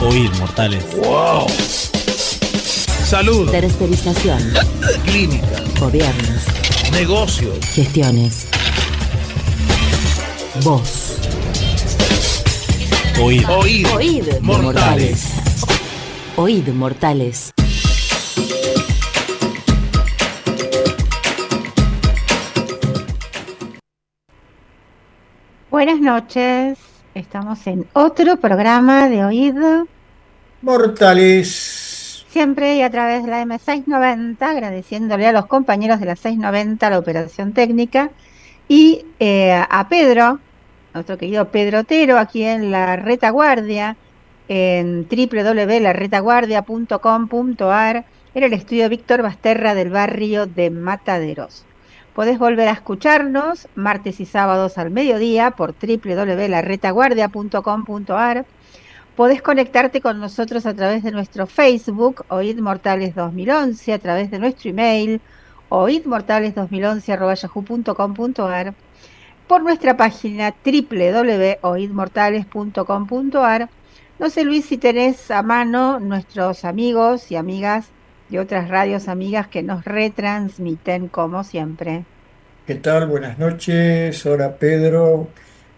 Oír, mortales. ¡Wow! Salud. Tercerización. Clínica. Gobiernos. Negocios. Gestiones. Voz. Oír. Oír. Oíd. Mortales. Oíd, mortales. Buenas noches, estamos en otro programa de oído, Mortales. siempre y a través de la M690, agradeciéndole a los compañeros de la 690 la operación técnica y eh, a Pedro, nuestro querido Pedro Otero, aquí en la retaguardia, en www.laretaguardia.com.ar, en el estudio Víctor Basterra del barrio de Mataderos. Podés volver a escucharnos martes y sábados al mediodía por www.laretaguardia.com.ar. Podés conectarte con nosotros a través de nuestro Facebook, Oíd Mortales 2011, a través de nuestro email, oidmortales2011.yahoo.com.ar, por nuestra página www.oidmortales.com.ar. No sé, Luis, si tenés a mano nuestros amigos y amigas de otras radios amigas que nos retransmiten como siempre. ¿Qué tal? Buenas noches. Hola Pedro.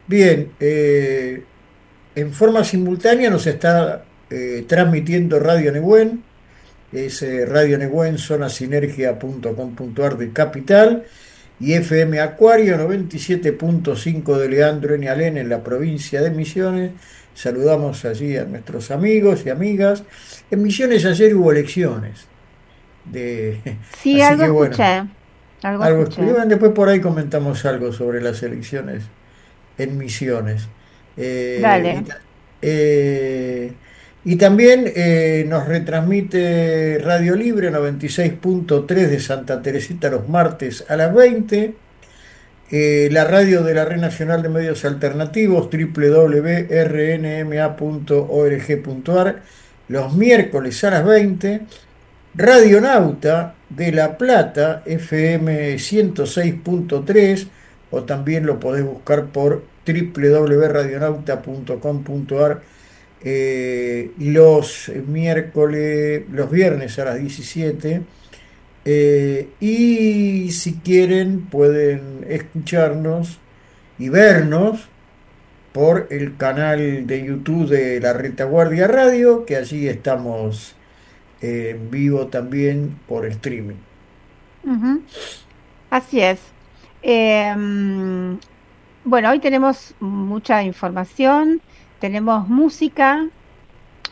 Bien, eh, en forma simultánea nos está eh, transmitiendo Radio Negüen, es eh, Radio Negüen, zonasinergia.com.ar de Capital, y FM Acuario 97.5 de Leandro N. Alén en la provincia de Misiones. Saludamos allí a nuestros amigos y amigas. En Misiones ayer hubo elecciones. De, Sí, así algo que bueno, escuché. Algo, algo escuché. escuché. Bueno, después por ahí comentamos algo sobre las elecciones en Misiones. Eh, Dale. y, ta- eh, y también eh, nos retransmite Radio Libre 96.3 de Santa Teresita los martes a las 20. eh, la radio de la Red Nacional de Medios Alternativos, www.rnma.org.ar, los miércoles a las 20. Radionauta de La Plata, FM 106.3, o también lo podés buscar por www.radionauta.com.ar eh, los miércoles, los viernes a las 17. eh, y si quieren pueden escucharnos y vernos por el canal de YouTube de la Retaguardia Radio, que allí estamos eh, en vivo también por streaming. Así es. Eh, mm, bueno, hoy tenemos mucha información, tenemos música.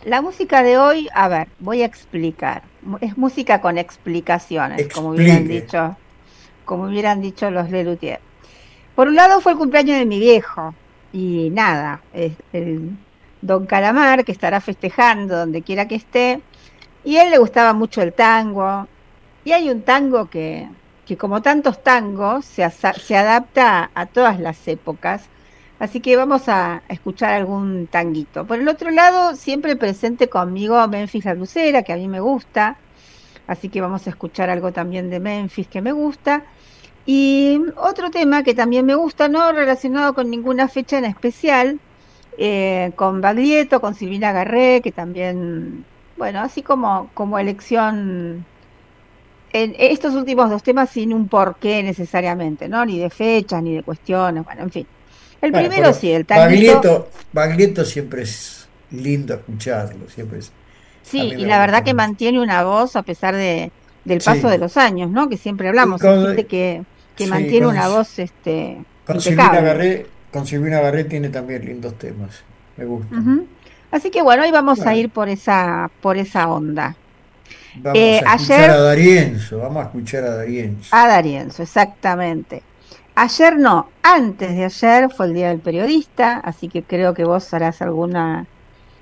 La música de hoy, a ver, voy a explicar. Es música con explicaciones, como hubieran dicho, como hubieran dicho los Lelutier. Por un lado fue el cumpleaños de mi viejo y nada, es el Don Calamar que estará festejando donde quiera que esté y él le gustaba mucho el tango y hay un tango que, que como tantos tangos se, se adapta a todas las épocas, así que vamos a escuchar algún tanguito. Por el otro lado, siempre presente conmigo Memphis la Lucera, que a mí me gusta, así que vamos a escuchar algo también de Memphis que me gusta. Y otro tema que también me gusta, no relacionado con ninguna fecha en especial, eh, con Baglietto, con Silvina Garré, que también, bueno, así como, como elección en estos últimos dos temas sin un porqué necesariamente, ¿no? Ni de fechas, ni de cuestiones, bueno, en fin. El Bueno, primero sí, el Baglietto, Baglietto siempre es lindo escucharlo, siempre es. sí, y la verdad que mantiene una voz a pesar de, del Sí. paso de los años, ¿no? Que siempre hablamos, Y hay con- gente que, que sí, mantiene con- una voz este, Con Silvina. Garré, con Silvina Garré tiene también lindos temas. Me gusta. Ujú. Así que bueno, hoy vamos a ir por esa, por esa onda. Vamos Eh, a escuchar ayer- a Darienzo, vamos a escuchar a Darienzo. A Darienzo, exactamente. Ayer no, antes de ayer fue el Día del Periodista, así que creo que vos harás alguna,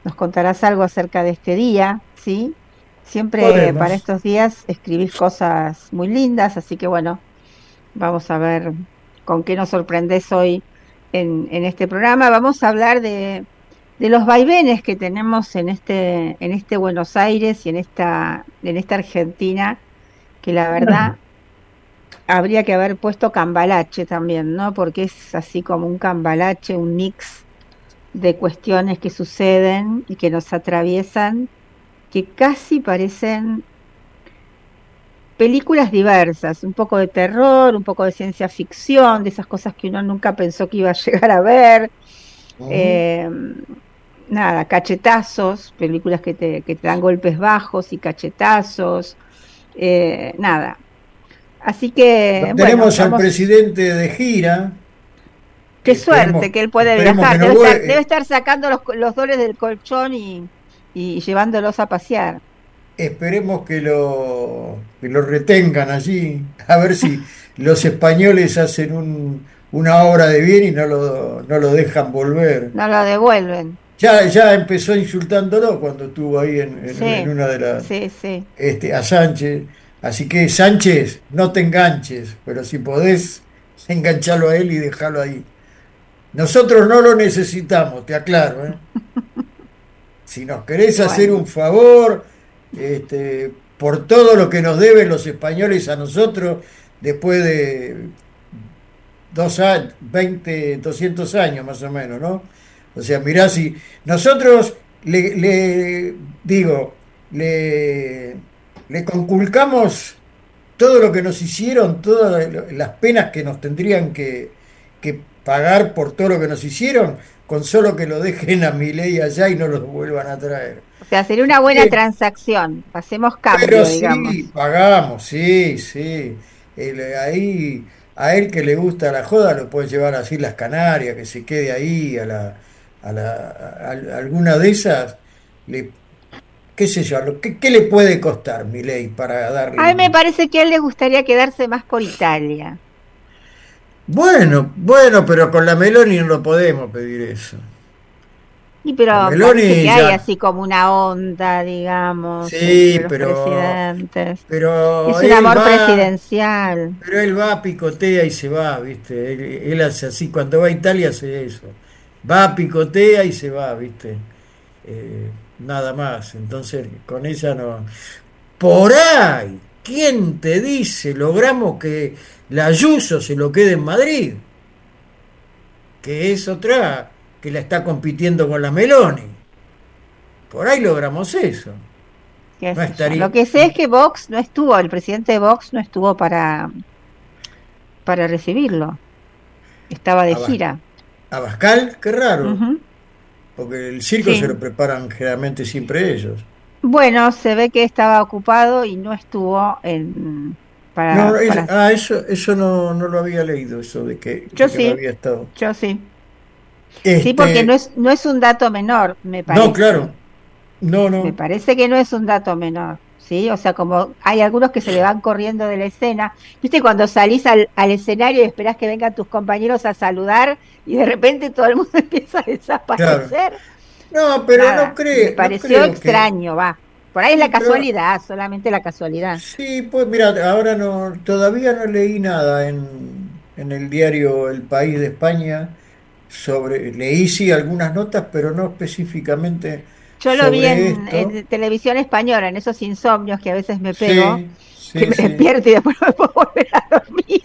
nos contarás algo acerca de este día, ¿sí? Siempre Podemos. para estos días escribís cosas muy lindas, así que bueno, vamos a ver con qué nos sorprendés hoy en, en este programa. Vamos a hablar de, de los vaivenes que tenemos en este, en este Buenos Aires y en esta, en esta Argentina, que la verdad habría que haber puesto cambalache también, ¿no? Porque es así como un cambalache, un mix de cuestiones que suceden y que nos atraviesan, que casi parecen películas diversas, un poco de terror, un poco de ciencia ficción, de esas cosas que uno nunca pensó que iba a llegar a ver. Eh, nada, cachetazos, películas que te, que te dan golpes bajos y cachetazos. eh, nada. Así que, bueno, Tenemos al presidente de gira. qué esperemos- suerte que él puede viajar. que no Debe, estar, vuel- debe estar sacando los, los dólares del colchón y, y llevándolos a pasear. Esperemos que lo, que lo retengan allí, a ver si los españoles hacen un- una obra de bien y no lo, no lo dejan volver. No lo devuelven. Ya, ya empezó insultándolo cuando estuvo ahí en, en- Sí, en una de las, sí, sí. este, a Sánchez. Así que Sánchez, no te enganches, pero si podés, enganchalo a él y dejarlo ahí. Nosotros no lo necesitamos, te aclaro, ¿eh? Si nos querés hacer un favor, este, por todo lo que nos deben los españoles a nosotros, después de dos años, 20, 200 años más o menos, ¿no? O sea, mirá si nosotros le, le- digo, le, le conculcamos todo lo que nos hicieron, todas las penas que nos tendrían que, que pagar por todo lo que nos hicieron, con solo que lo dejen a mi ley allá y no lo vuelvan a traer. O sea, sería una buena Sí. transacción. Pasemos cambio, Pero digamos. sí, pagamos, sí, sí. El- ahí, a él que le gusta la joda, lo puede llevar a las Islas Canarias, que se quede ahí, a la, a la, a- a alguna de esas, le, qué sé yo, lo- ¿qué, qué le puede costar mi ley para darle? A mí me parece que a él le gustaría quedarse más por Italia. Bueno, bueno, pero con la Meloni no lo podemos pedir eso. Y pero que ya- hay así como una onda, digamos, Sí, los pero- presidentes. Pero Es un amor va- presidencial. Pero él va, picotea y se va, ¿viste? Él, él hace así, cuando va a Italia hace eso. Va, picotea y se va, ¿viste? Eh, nada más. Entonces, con ella no. Por ahí, ¿quién te dice? Logramos que la Ayuso se lo quede en Madrid. Que es otra que la está compitiendo con la Meloni. Por ahí logramos eso. No estaría- Lo que sé es que Vox no estuvo, el presidente de Vox no estuvo para, para recibirlo. Estaba de va. gira. Abascal, qué raro, porque el circo Sí. se lo preparan generalmente siempre ellos. Bueno, se ve que estaba ocupado y no estuvo en, para, No, para- ah, eso, eso no, no lo había leído, eso de que, Yo de que sí. no había estado. Yo sí. Este, Sí, porque no es, no es un dato menor, me parece. no, claro. No, no. Me parece que no es un dato menor, ¿sí? O sea, como hay algunos que se le van corriendo de la escena. ¿Viste cuando salís al, al escenario y esperás que vengan tus compañeros a saludar y de repente todo el mundo empieza a desaparecer? No, pero Nada, no creo. Me no pareció que- extraño, va. Por ahí es la pero- casualidad, solamente la casualidad. Sí, pues mira, ahora no, todavía no leí nada en, en el diario El País de España sobre, leí sí algunas notas, pero no específicamente Yo lo vi en, televisión española, en esos insomnios que a veces me pego, Sí, sí, que me sí. despierto y después no me puedo volver a dormir.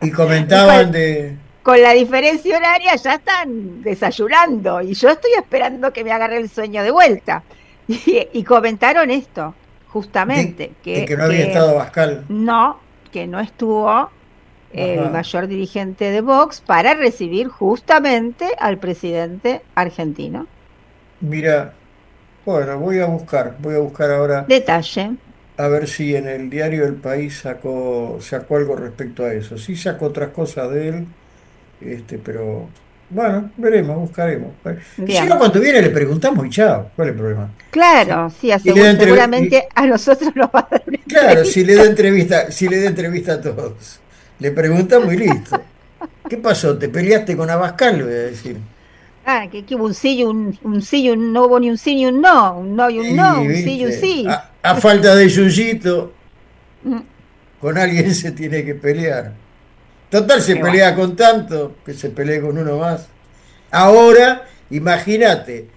Y comentaban de, Con la diferencia horaria ya están desayunando y yo estoy esperando que me agarre el sueño de vuelta. Y, y comentaron esto, justamente, de que, que no había que estado Bascal. no, que no estuvo el Ajá. mayor dirigente de Vox para recibir justamente al presidente argentino. Mira, bueno, voy a buscar, voy a buscar ahora Detalle. a ver si en el diario El País sacó, sacó algo respecto a eso. Sí sacó otras cosas de él, este, pero bueno, veremos, buscaremos. Si Bien. no, cuando viene le preguntamos y chao, ¿cuál es el problema? Claro, sí, Y seguramente a nosotros nos va a dar Claro, si le da entrevista, si le da entrevista a todos. Le preguntamos y listo. ¿Qué pasó? ¿Te peleaste con Abascal? Voy a decir. Ah, que, que hubo un sí y un, un sí y un no hubo ni un sí ni un no, un no y un no, un sí y un sí. A, a falta de Yuyito, Mm. con alguien se tiene que pelear. Total, se Qué pelea con tanto que se pelee con uno más. Ahora, imagínate,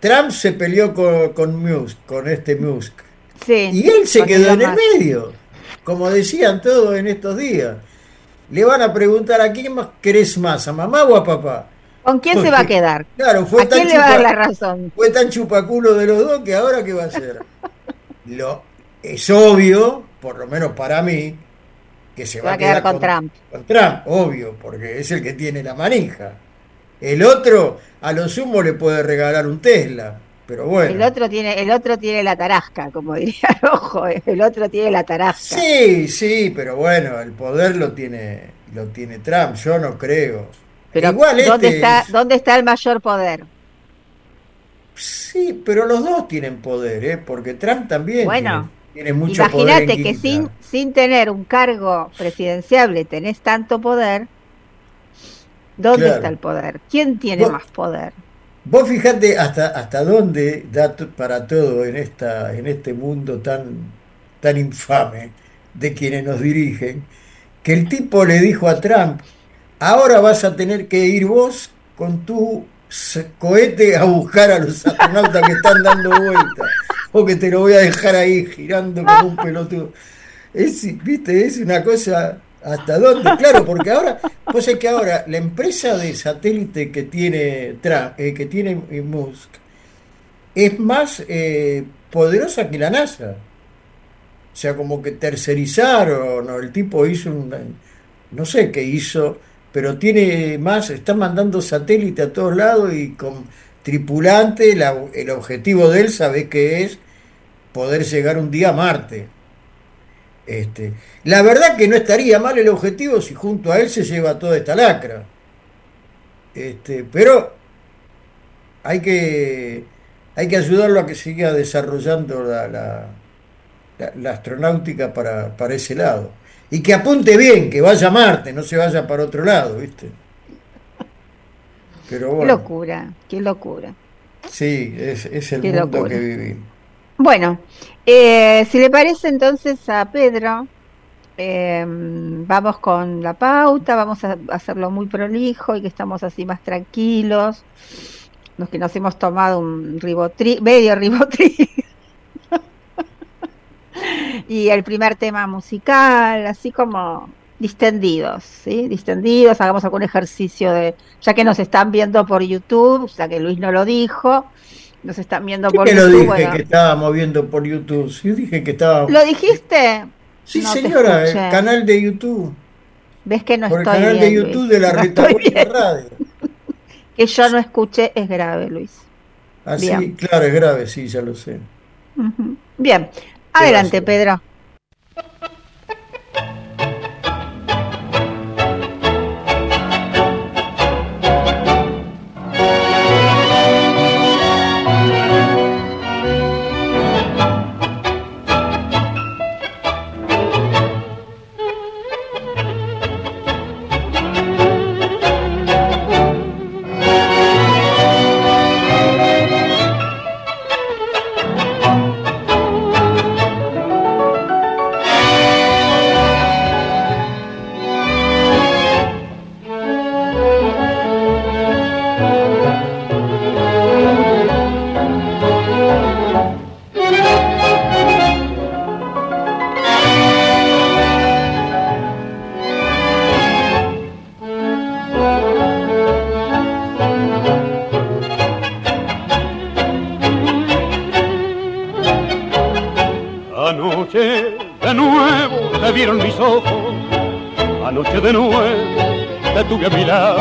Trump se peleó con, con Musk, con este Musk. Sí, Y él se quedó en el medio. Como decían todos en estos días. Le van a preguntar a quién más querés más, a mamá o a papá. ¿Con quién se va a quedar? Claro, fue ¿A tan, quién le va a dar chupa- la razón? fue tan chupaculo de los dos que ahora qué va a hacer. Lo, es obvio, por lo menos para mí, que se va, a quedar, con Trump. Con Trump, obvio, porque es el que tiene la manija. El otro, a lo sumo, le puede regalar un Tesla. Pero bueno. El otro tiene, el otro tiene la tarasca, como diría Rojo, el otro tiene la tarasca. Sí, sí, pero bueno, el poder lo tiene, lo tiene Trump, yo no creo. Pero Igual ¿dónde este está, es- dónde está el mayor poder? Sí, pero los dos tienen poder, ¿eh? Porque Trump también Bueno, tiene, tiene mucho poder. Imagínate que sin, sin tener un cargo presidenciable tenés tanto poder. ¿Dónde Claro. está el poder? ¿Quién tiene Vos- más poder? Vos fijate hasta, hasta dónde da para todo en, esta, en este mundo tan, tan infame de quienes nos dirigen, que el tipo le dijo a Trump, ahora vas a tener que ir vos con tu cohete a buscar a los astronautas que están dando vueltas, o que te lo voy a dejar ahí girando como un pelotudo. Es, viste, es una cosa hasta dónde, claro, porque ahora, pues es que ahora la empresa de satélite que tiene Trump, eh, que tiene eh, Musk, es más eh, poderosa que la NASA. O sea, como que tercerizaron, el tipo hizo un, no sé qué hizo, pero tiene más, está mandando satélite a todos lados y con tripulante, la- el objetivo de él, ¿sabés qué es? Poder llegar un día a Marte. Este, la verdad que no estaría mal el objetivo si junto a él se lleva toda esta lacra. Este, pero hay que, hay que ayudarlo a que siga desarrollando la, la- la- la astronáutica para, para ese lado. Y que apunte bien, que vaya a Marte, no se vaya para otro lado, ¿viste? Pero Qué locura, qué locura. sí, es, es el Qué mundo locura. que vivimos. Bueno, eh, si le parece entonces a Pedro, eh, vamos con la pauta, vamos a hacerlo muy prolijo y que estamos así más tranquilos. Los que nos hemos tomado un ribotril, medio ribotril. y el primer tema musical, así como distendidos, ¿sí? Distendidos, hagamos algún ejercicio de, ya que nos están viendo por YouTube, ya que Luis no lo dijo, nos están viendo por ¿Qué lo YouTube. dije bueno. que estábamos viendo por YouTube? Sí, dije que estaba. ¿Lo dijiste? Sí, No señora, el canal de YouTube. ¿Ves que no por el canal bien, de YouTube Luis? de la No. Radio. Que yo no escuché es grave, Luis. Así, Bien. claro, es grave, sí, ya lo sé. Bien, adelante? Pedro. Anoche de nuevo te vieron mis ojos, anoche de nuevo te tuve a mi lado.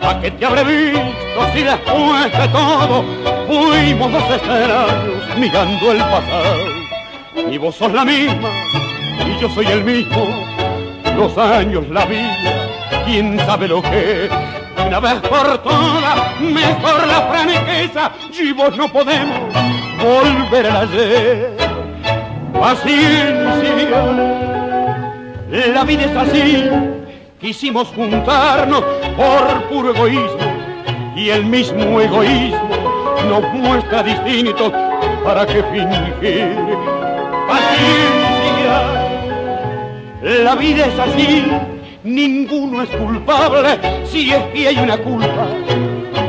¿A qué te habré visto si después de todo fuimos dos extraños mirando el pasado? Mi voz sos la misma y yo soy el mismo, los años, la vida, quién sabe lo que. Una vez por todas, mejor la franqueza, y vos no podemos volver al ayer paciencia. La vida es así, quisimos juntarnos por puro egoísmo y el mismo egoísmo nos muestra distintos para qué fingir. Paciencia, la vida es así, ninguno es culpable si es que hay una culpa.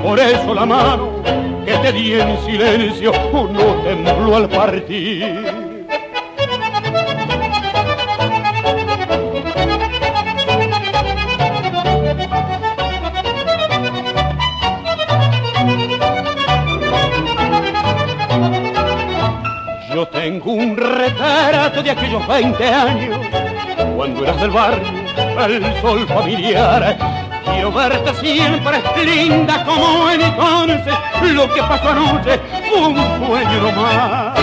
Por eso la mano que te di en silencio no tembló al partir. De aquellos 20 años, cuando eras del barrio, el sol familiar. Quiero verte siempre linda como entonces, lo que pasó anoche un sueño nomás.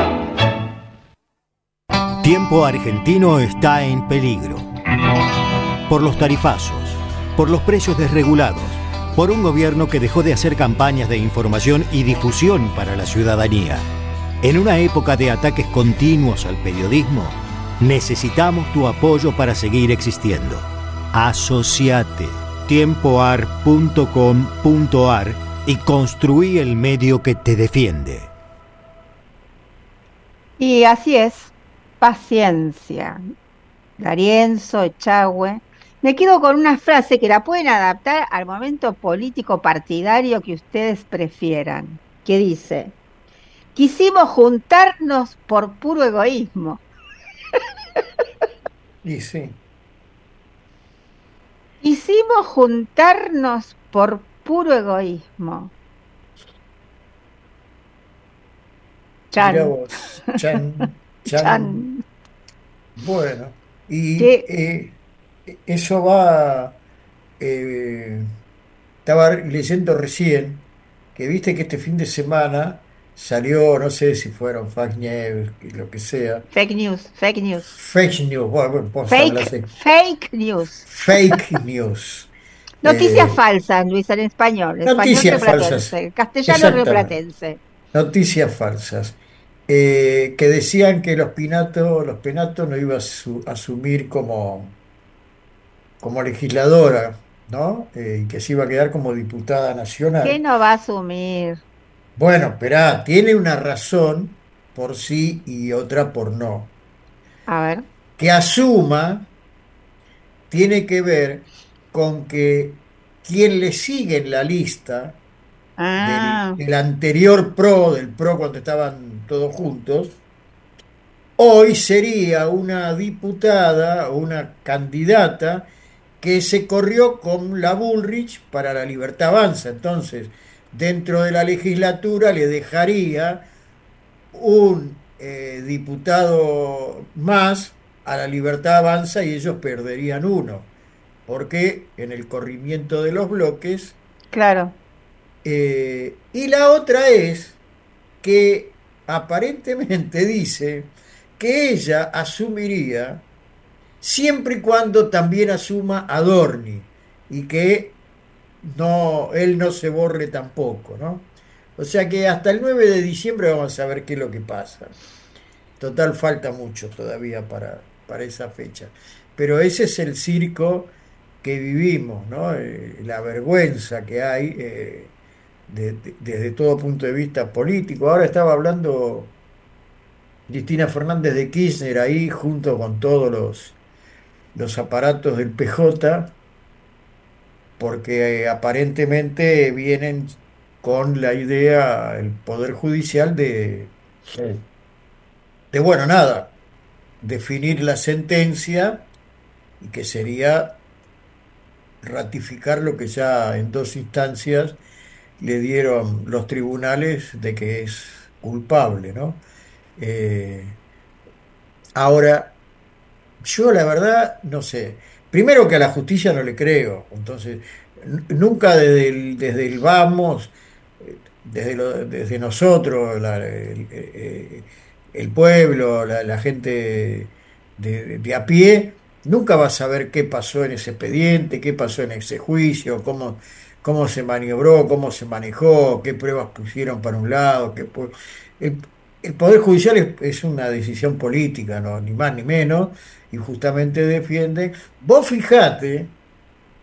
Tiempo argentino está en peligro. Por los tarifazos, por los precios desregulados, por un gobierno que dejó de hacer campañas de información y difusión para la ciudadanía. En una época de ataques continuos al periodismo, necesitamos tu apoyo para seguir existiendo. Asociate tiempoar.com.ar y construí el medio que te defiende. Y así es, paciencia. Darienzo, Echagüe. Me quedo con una frase que la pueden adaptar al momento político partidario que ustedes prefieran, que dice, quisimos juntarnos por puro egoísmo. Y sí. Quisimos juntarnos por puro egoísmo. Chan. Mirá vos, Chan, Chan. Chan. Bueno, y eh, eso va, eh, estaba leyendo recién, que viste que este fin de semana salió, no sé si fueron fake news, lo que sea, Fake news, fake news. fake news, bueno, vos hablas Fake, news. fake news. Noticias Eh, falsas, Luis, en español. Español Noticias replatense, falsas. Castellano replatense. Noticias falsas. eh, que decían que los Pinato, los Penato no iba a su- asumir como, como legisladora, ¿no? Eh, y que se iba a quedar como diputada ¿Qué nacional. no va a asumir? Bueno, esperá, tiene una razón por sí y otra por no. A ver. Que asuma tiene que ver con que quien le sigue en la lista Ah, del, del anterior PRO, del PRO cuando estaban todos juntos, hoy sería una diputada o una candidata que se corrió con la Bullrich para la Libertad Avanza. Entonces, dentro de la legislatura le dejaría un eh, diputado más a la Libertad Avanza y ellos perderían uno, porque en el corrimiento de los bloques claro. eh, y la otra es que aparentemente dice que ella asumiría siempre y cuando también asuma a Dorni y que no, él no se borre tampoco, ¿no? O sea que hasta el 9 de diciembre vamos a ver qué es lo que pasa. Total, falta mucho todavía para, para esa fecha. Pero ese es el circo que vivimos, ¿no? Eh, la vergüenza que hay eh, de- de- desde todo punto de vista político. Ahora estaba hablando Cristina Fernández de Kirchner ahí junto con todos los, los aparatos del PJ, porque eh, aparentemente vienen con la idea, el Poder Judicial, de, de bueno, nada, definir la sentencia y que sería ratificar lo que ya en dos instancias le dieron los tribunales de que es culpable, ¿no? Eh, ahora, yo la verdad no sé. Primero que a la justicia no le creo, entonces nunca desde el, desde vamos, desde, desde nosotros, el, pueblo, la, gente de, a pie, nunca va a saber qué pasó en ese expediente, qué pasó en ese juicio, cómo, cómo se maniobró, cómo se manejó, qué pruebas pusieron para un lado, qué el, el Poder Judicial es, una decisión política, ¿no? Ni más ni menos, y justamente defienden. Vos fijate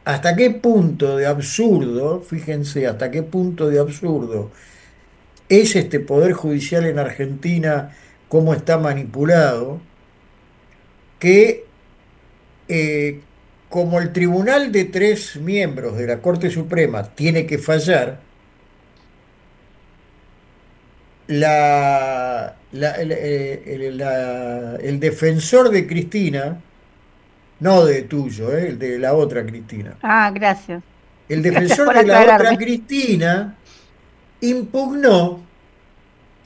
hasta qué punto de absurdo, fíjense hasta qué punto de absurdo es este Poder Judicial en Argentina, cómo está manipulado, que eh, como el tribunal de tres miembros de la Corte Suprema tiene que fallar, la, la- el, eh, el- la- el defensor de Cristina, no de tuyo, eh, el de la otra Cristina, Ah, gracias. el defensor de la aclararme. otra Cristina impugnó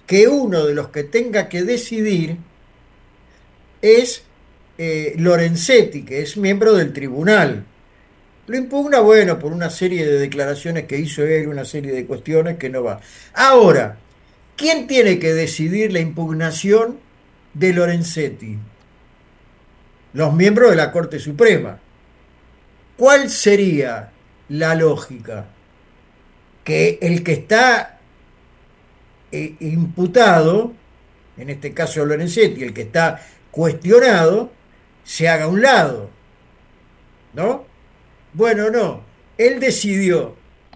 que uno de los que tenga que decidir es eh, Lorenzetti, que es miembro del tribunal. Lo impugna, bueno, por una serie de declaraciones que hizo él, una serie de cuestiones que no va. Ahora, ¿quién tiene que decidir la impugnación de Lorenzetti? Los miembros de la Corte Suprema. ¿Cuál sería la lógica? Que el que está eh, imputado, en este caso Lorenzetti, el que está cuestionado, se haga a un lado. ¿No? Bueno, no. Él decidió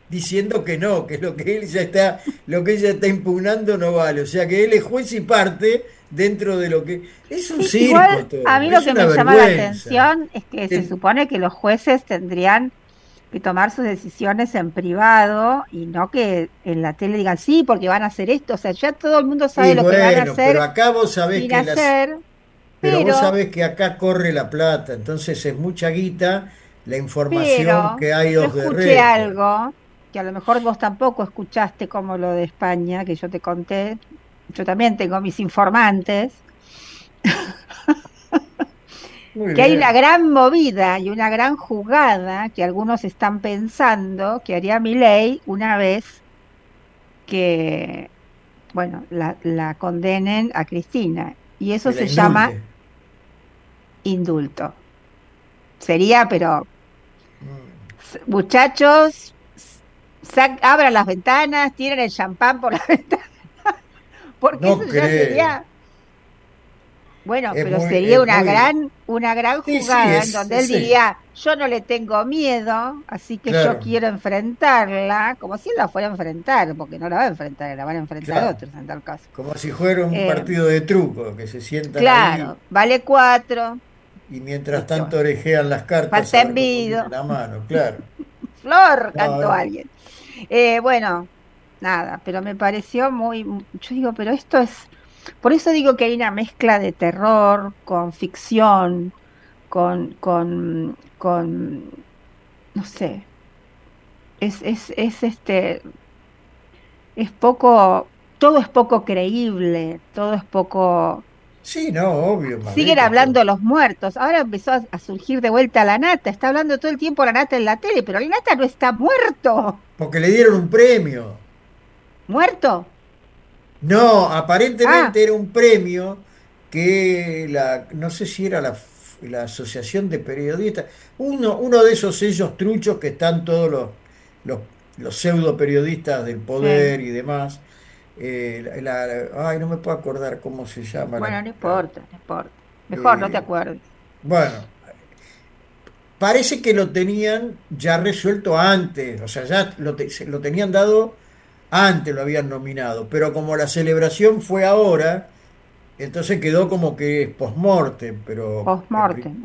diciendo que no, que lo que él ya está, lo que ella está impugnando no vale. O sea que él es juez y parte dentro de lo que es un circo. Igual, todo, a mí lo es que me una llama la vergüenza. atención es que se supone que los jueces tendrían que tomar sus decisiones en privado y no que en la tele digan sí porque van a hacer esto. O sea, ya todo el mundo sabe lo que van a bueno, hacer pero acá vos sabés que las, hacer, pero pero, vos sabés que acá corre la plata, entonces es mucha guita la información pero que hay escuché record. algo que a lo mejor vos tampoco escuchaste como lo de España, que yo te conté. Yo también tengo mis informantes. Que hay una gran movida y una gran jugada que algunos están pensando que haría Milei una vez que, bueno, la, la condenen a Cristina. Y eso se llama indulto. Sería, pero, Mm. muchachos, abran las ventanas, tiren el champán por la ventana. Porque No eso ya sería... Bueno, Es pero muy- sería una muy- gran, una gran Sí, sí, jugada es- en donde él sí. diría, yo no le tengo miedo, así que Claro. yo quiero enfrentarla, como si él la fuera a enfrentar, porque no la va a enfrentar, la van a enfrentar Claro. otros en tal caso. Como si fuera un Eh, partido de truco, que se sientan Claro, vale cuatro, y mientras Listo. tanto orejean las cartas Falta envido. la mano, claro. Flor, cantó no. alguien. Eh, bueno, nada, pero me pareció muy, yo digo, pero esto es, por eso digo que hay una mezcla de terror con ficción, con, con, con, no sé, es, es, es este, es poco, todo es poco creíble, todo es poco, Sí, no, obvio. siguen hablando los muertos, ahora empezó a, a surgir de vuelta la nata, está hablando todo el tiempo la nata en la tele, pero la nata no está muerto, Porque le dieron un premio. muerto. No, aparentemente Ah. era un premio que la, no sé si era la Asociación de Periodistas, uno, uno de esos sellos truchos que están todos los, los, los pseudo periodistas del poder y demás. Eh, la- la- ay, no me puedo acordar cómo se llama. la- Bueno, no la- importa, no importa. Mejor no te Eh, acuerdes. Bueno, parece que lo tenían ya resuelto antes, o sea, ya lo, te- se- lo tenían dado antes, lo habían nominado, pero como la celebración fue ahora, entonces quedó como que es post-mortem, pero en, Post-mortem.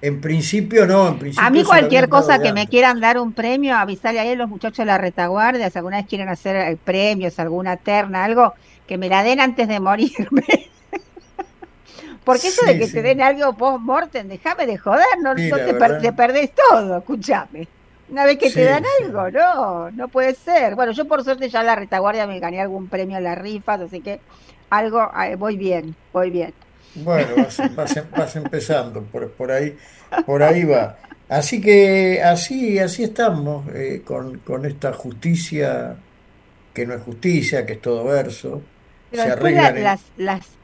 En principio no, en principio A mí cualquier cosa que me quieran dar un premio, avisarle a los muchachos de la retaguardia, si alguna vez quieren hacer eh, premios, alguna terna, algo, que me la den antes de morirme. Porque eso de que sí. te den algo post-mortem, déjame de joder, no, Sí, no la te, per- te perdés todo, escúchame. Una vez que te dan algo, no, no puede ser. Bueno, yo por suerte ya en la retaguardia me gané algún premio en las rifas, así que algo, eh, voy bien, voy bien. Bueno, vas, vas- vas empezando, por, por ahí, por ahí va. Así que así, así estamos, eh, con, con esta justicia que no es justicia, que es todo verso. Pero Se la- arreglan en- las, las,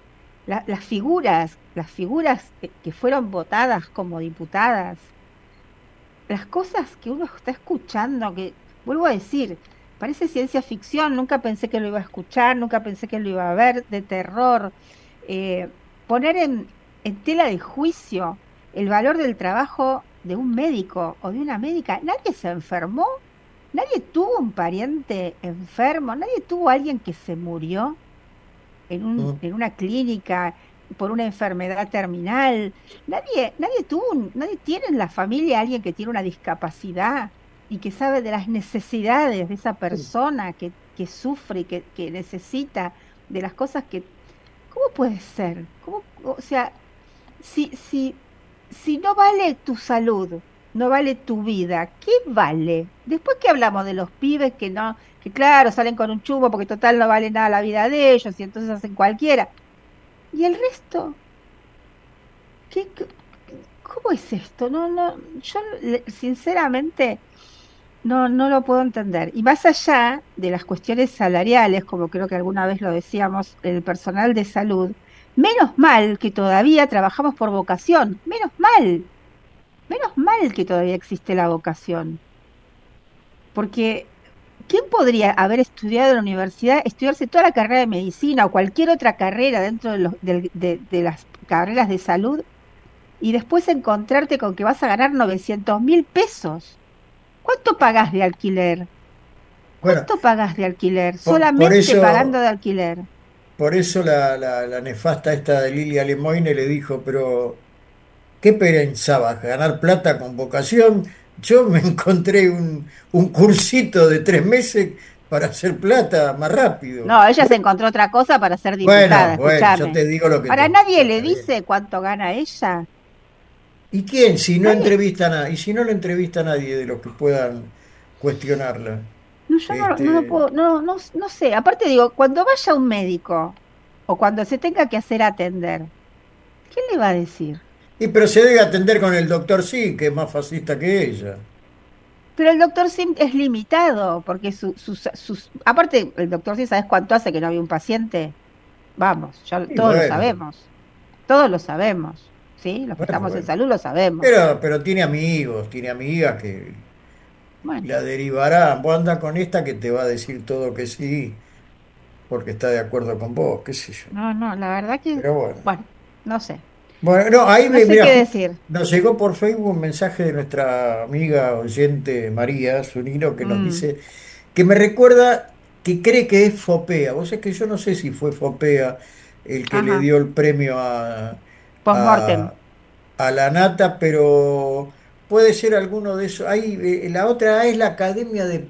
la- las figuras, las figuras que, que fueron votadas como diputadas, las cosas que uno está escuchando, que vuelvo a decir, parece ciencia ficción, nunca pensé que lo iba a escuchar, nunca pensé que lo iba a ver, de terror, eh, poner en, en tela de juicio el valor del trabajo de un médico o de una médica. Nadie se enfermó, nadie tuvo un pariente enfermo, nadie tuvo alguien que se murió en, un, en una clínica por una enfermedad terminal. Nadie, nadie tuvo, un- nadie tiene en la familia alguien que tiene una discapacidad y que sabe de las necesidades de esa persona que, que sufre y que, que necesita de las cosas que... ¿Cómo puede ser? ¿Cómo, o sea, si, si, si no vale tu salud, no vale tu vida, ¿qué vale? Después que hablamos de los pibes que no, que claro, salen con un chumbo porque total no vale nada la vida de ellos y entonces hacen cualquiera. ¿Y el resto? ¿qué, ¿cómo es esto? No, no, yo sinceramente no, no lo puedo entender. Y más allá de las cuestiones salariales, como creo que alguna vez lo decíamos, el personal de salud, menos mal que todavía trabajamos por vocación, menos mal, menos mal que todavía existe la vocación. Porque, ¿quién podría haber estudiado en la universidad, estudiarse toda la carrera de medicina o cualquier otra carrera dentro de, los- de las carreras de salud y después encontrarte con que vas a ganar 900 mil pesos? ¿Cuánto pagás de alquiler? Bueno, ¿Cuánto pagás de alquiler? por Solamente eso- pagando de alquiler. por eso la, la- la nefasta esta de Lilia Lemoyne le dijo, pero ¿qué pensabas? ¿Ganar plata con vocación? Yo me encontré un, un cursito de tres meses para hacer plata más rápido. No, ella se encontró otra cosa para ser bueno, diputada, bueno, escuchame. yo te digo lo que Para te- nadie le dice cuánto gana ella. ¿Y quién si no Nadie. entrevista a nadie? ¿Y si no le entrevista a nadie de los que puedan cuestionarla? No, yo no, Este- no lo puedo, no, no, no sé. Aparte digo, cuando vaya un médico o cuando se tenga que hacer atender, ¿qué le va a decir? Y pero se debe atender con el doctor sí, que es más fascista que ella. Pero el doctor Sim es limitado, porque su- sus, sus... Aparte, el doctor Sim, ¿sabes cuánto hace que no había un paciente? Vamos, ya Y todos lo sabemos. Todos lo sabemos, ¿sí? Los que Bueno, estamos en bueno. salud lo sabemos. Pero, pero tiene amigos, tiene amigas que Bueno, la derivarán. Vos anda con esta que te va a decir todo que sí, porque está de acuerdo con vos, qué sé yo. no, no, la verdad que... Pero bueno. Bueno, no sé. Bueno, no, ahí No me, sé mirá, qué decir. nos llegó por Facebook un mensaje de nuestra amiga oyente María Zunino que nos Mm. dice que me recuerda que cree que es Fopea. Vos es que yo no sé si fue Fopea el que le dio el premio a, Postmortem. a, a la nata, pero puede ser alguno de esos. Ahí, eh, la otra es la Academia de...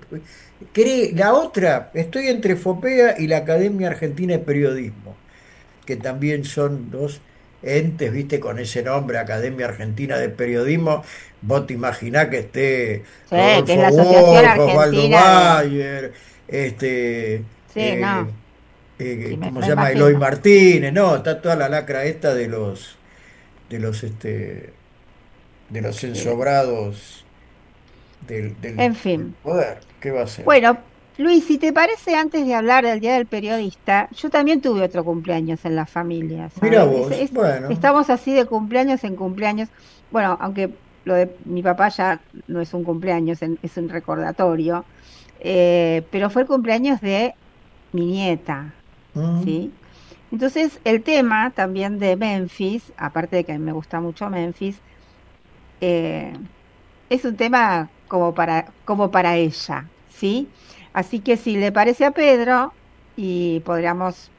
cree- la otra, estoy entre Fopea y la Academia Argentina de Periodismo que también son dos entes, viste, con ese nombre, Academia Argentina de Periodismo. Vos te imaginás que esté Sí, que es la Rodolfo Asociación Wolf, de- Bayer, este, Sí, eh, no. eh, ¿cómo se llama? Eloy Martínez, no, está toda la lacra esta de los, de los, este, de los ensobrados del, del- En fin. del poder. ¿Qué va a ser? Bueno, Luis, si te parece, antes de hablar del Día del Periodista, yo también tuve otro cumpleaños en la familia, ¿sabes? Mira vos, Es- es- bueno. Estamos así de cumpleaños en cumpleaños. Bueno, aunque lo de mi papá ya no es un cumpleaños, es un recordatorio, eh, pero fue el cumpleaños de mi nieta, Mm. ¿sí? Entonces, el tema también de Memphis, aparte de que me gusta mucho Memphis, eh, es un tema como para, como para ella, ¿sí? Así que si le parece a Pedro, y podríamos,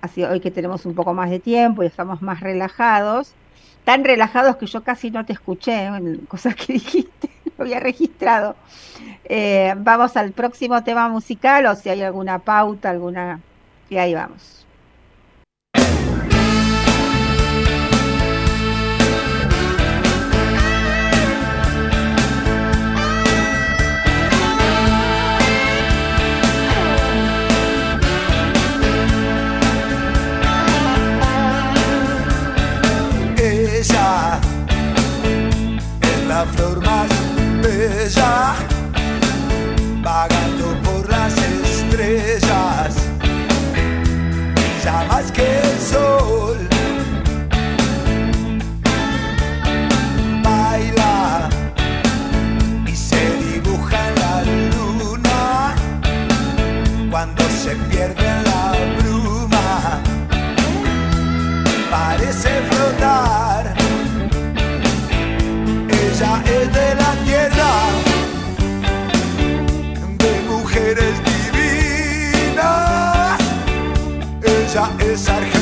así hoy que tenemos un poco más de tiempo y estamos más relajados, tan relajados que yo casi no te escuché en cosas que dijiste, lo había registrado. Eh, vamos al próximo tema musical o si hay alguna pauta, alguna... Y ahí vamos. Bella, vagando por las estrellas, brilla más que el sol. Baila y se dibuja en la luna cuando se pierde Ella es argentina,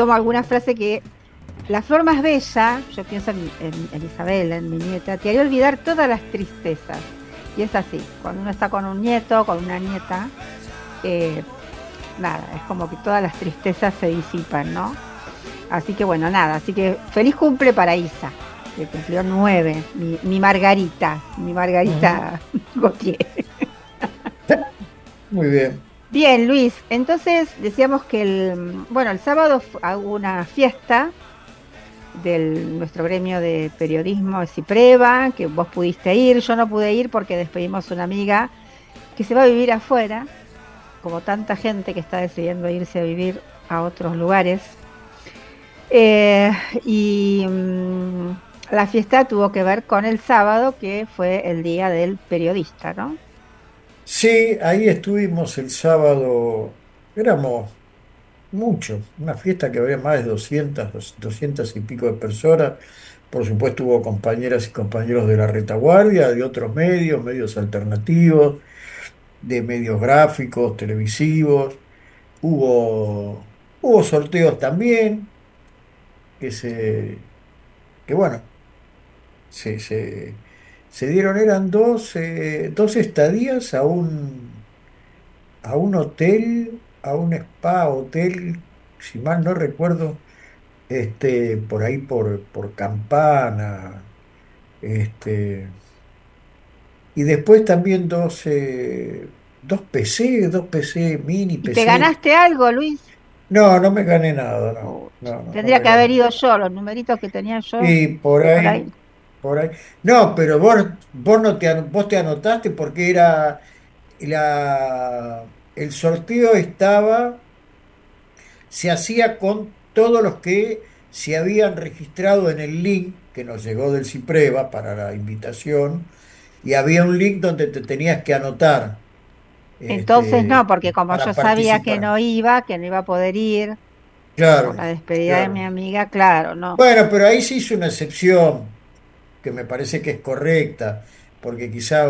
tomo alguna frase que la flor más bella, yo pienso en, en- en Isabel, en mi nieta, te haría olvidar todas las tristezas. Y es así, cuando uno está con un nieto, con una nieta, eh, nada, es como que todas las tristezas se disipan, ¿no? Así que bueno, nada, así que feliz cumple para Isa, que cumplió nueve, mi, mi Margarita, mi Margarita Gautier. Muy bien. Bien, Luis, entonces decíamos que el, bueno, el sábado hubo una fiesta del nuestro gremio de periodismo Cipreva, que vos pudiste ir, yo no pude ir porque despedimos una amiga que se va a vivir afuera, como tanta gente que está decidiendo irse a vivir a otros lugares. Eh, y mm, la fiesta tuvo que ver con el sábado, que fue el día del periodista, ¿no? Sí, ahí estuvimos el sábado, éramos muchos, una fiesta que había más de 200, dos- 200 y pico de personas. Por supuesto hubo compañeras y compañeros de la retaguardia, de otros medios, medios alternativos, de medios gráficos, televisivos. Hubo, hubo sorteos también, que se, que bueno, se, se, se dieron, eran dos, eh, dos estadías a un, a un hotel, a un spa hotel, si mal no recuerdo, este, por ahí por, por Campana, este, y después también dos, eh, dos PC, dos PC mini ¿Y PC. te ganaste algo, Luis? No, no me gané nada, no, no, no, no Tendría que haber ido yo, los numeritos que tenía yo. Y por por ahí. Por ahí. No, pero vos, vos no te, vos te anotaste porque era la, el sorteo estaba, se hacía con todos los que se habían registrado en el link que nos llegó del Cipreva para la invitación y había un link donde te tenías que anotar Entonces este, no, porque como yo sabía que no iba, que no iba a poder ir Claro, por la despedida de mi amiga, claro, no. Bueno, pero ahí se hizo una excepción que me parece que es correcta, porque quizá,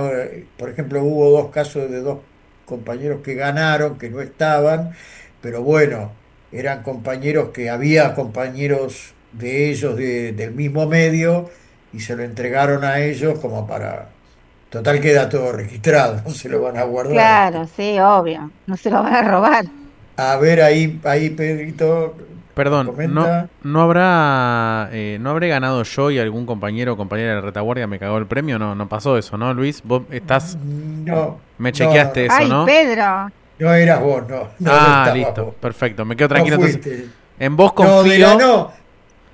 por ejemplo, hubo dos casos de dos compañeros que ganaron, que no estaban, pero bueno, eran compañeros que había compañeros de ellos de- del mismo medio y se lo entregaron a ellos como para... Total queda todo registrado, no se lo van a guardar. Claro, sí, obvio, no se lo van a robar. A ver, ahí, ahí Pedrito, Perdón, no, comenta. no habrá, eh, no habré ganado yo y algún compañero o compañera de retaguardia me cagó el premio, no, no pasó eso, ¿no, Luis? Vos estás, No, me no, chequeaste eso, Ay, ¿no? Pedro, no eras vos, no, no ah, listo, vos. perfecto, me quedo No tranquilo. entonces, en vos No, confío. no.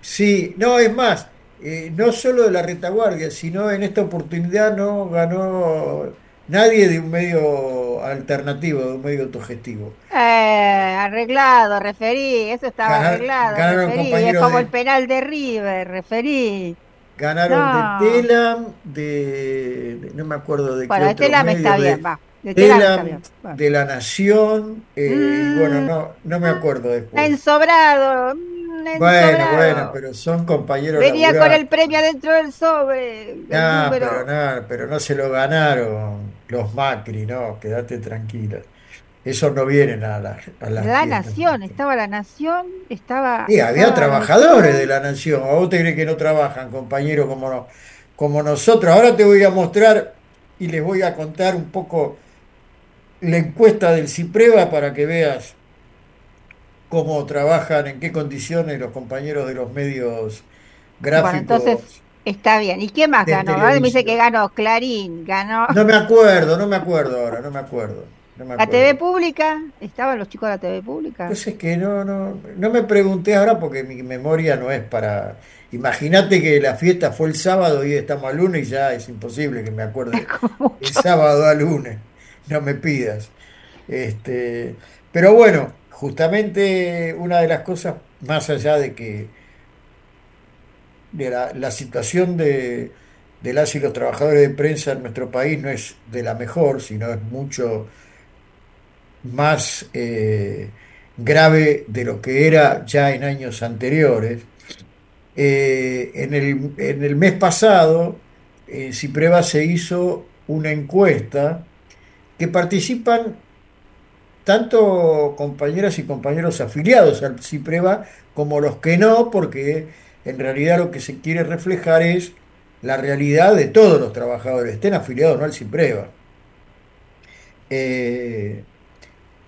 Sí, no, es más, eh, no solo de la retaguardia, sino en esta oportunidad no ganó nadie de un medio alternativo, de un medio autogestivo. eh, arreglado, referí, eso estaba Ganar- arreglado, ganaron referí, es como de- el penal de River, referí. Ganaron No. de Telam, de, de- no me acuerdo de qué Bueno, de otro Telam está bien, va, de Telam. Bueno. de La Nación, eh, y bueno, Mm. no, no me acuerdo después. ensobrado, Bueno, bueno, pero son compañeros Venía con el premio dentro del sobre, el No, pero no, pero no se lo ganaron los Macri, no, quédate tranquila. Esos no vienen a la, a las La fiestas. Nación, estaba la Nación, estaba. Y había estaba trabajadores de la Nación. ¿A vos te crees que no trabajan, compañeros, como, no- como nosotros? Ahora te voy a mostrar y les voy a contar un poco la encuesta del Cipreva para que veas cómo trabajan, en qué condiciones los compañeros de los medios Bueno, gráficos. entonces está bien. ¿Y qué más ganó? Ahora me dice que ganó Clarín, ganó No me acuerdo, no me acuerdo ahora, no me acuerdo. No me la TV pública. ¿Estaban los chicos de la TV pública? Pues es que no, no, no me pregunté ahora porque mi memoria no es para. Imagínate que la fiesta fue el sábado y estamos al lunes y ya es imposible que me acuerde el sábado al lunes. No me pidas. Este, pero bueno, justamente una de las cosas, más allá de que la, situación de, de las y los trabajadores de prensa en nuestro país no es de la mejor, sino es mucho más eh, grave de lo que era ya en años anteriores. Eh, en el, en el mes pasado, en Cipreva se hizo una encuesta que participan tanto compañeras y compañeros afiliados al CIPREVA como los que no, porque en realidad lo que se quiere reflejar es la realidad de todos los trabajadores, estén afiliados o no al CIPREVA. Eh,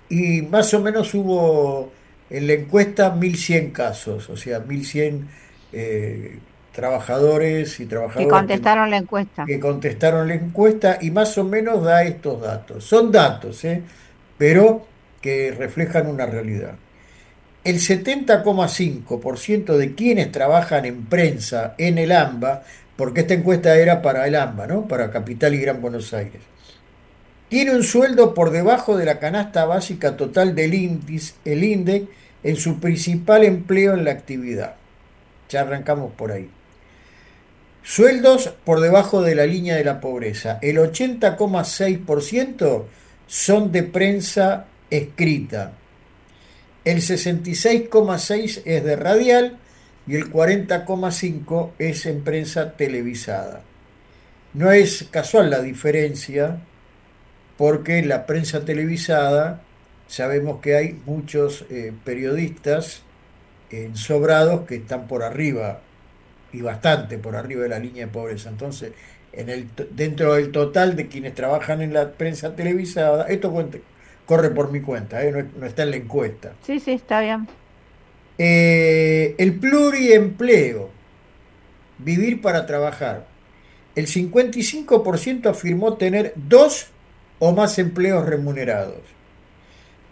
y más o menos hubo en la encuesta 1.100 casos, o sea, 1.100 eh, trabajadores y trabajadoras Que contestaron la encuesta. que contestaron la encuesta y más o menos da estos datos. Son datos, ¿eh? Pero que reflejan una realidad. El 70,5% de quienes trabajan en prensa en el AMBA, porque esta encuesta era para el AMBA, ¿no? para Capital y Gran Buenos Aires, tiene un sueldo por debajo de la canasta básica total del índice, el INDEC, en su principal empleo en la actividad. Ya arrancamos por ahí. Sueldos por debajo de la línea de la pobreza. El 80,6% son de prensa escrita. El 66,6% es de radial y el 40,5% es en prensa televisada. No es casual la diferencia porque en la prensa televisada sabemos que hay muchos eh, periodistas sobrados que están por arriba y bastante por arriba de la línea de pobreza. Entonces, en el, dentro del total de quienes trabajan en la prensa televisada, esto cuente- corre por mi cuenta, ¿eh? no, no está en la encuesta. Sí, sí, está bien. Eh, el pluriempleo, vivir para trabajar. El 55% afirmó tener dos o más empleos remunerados.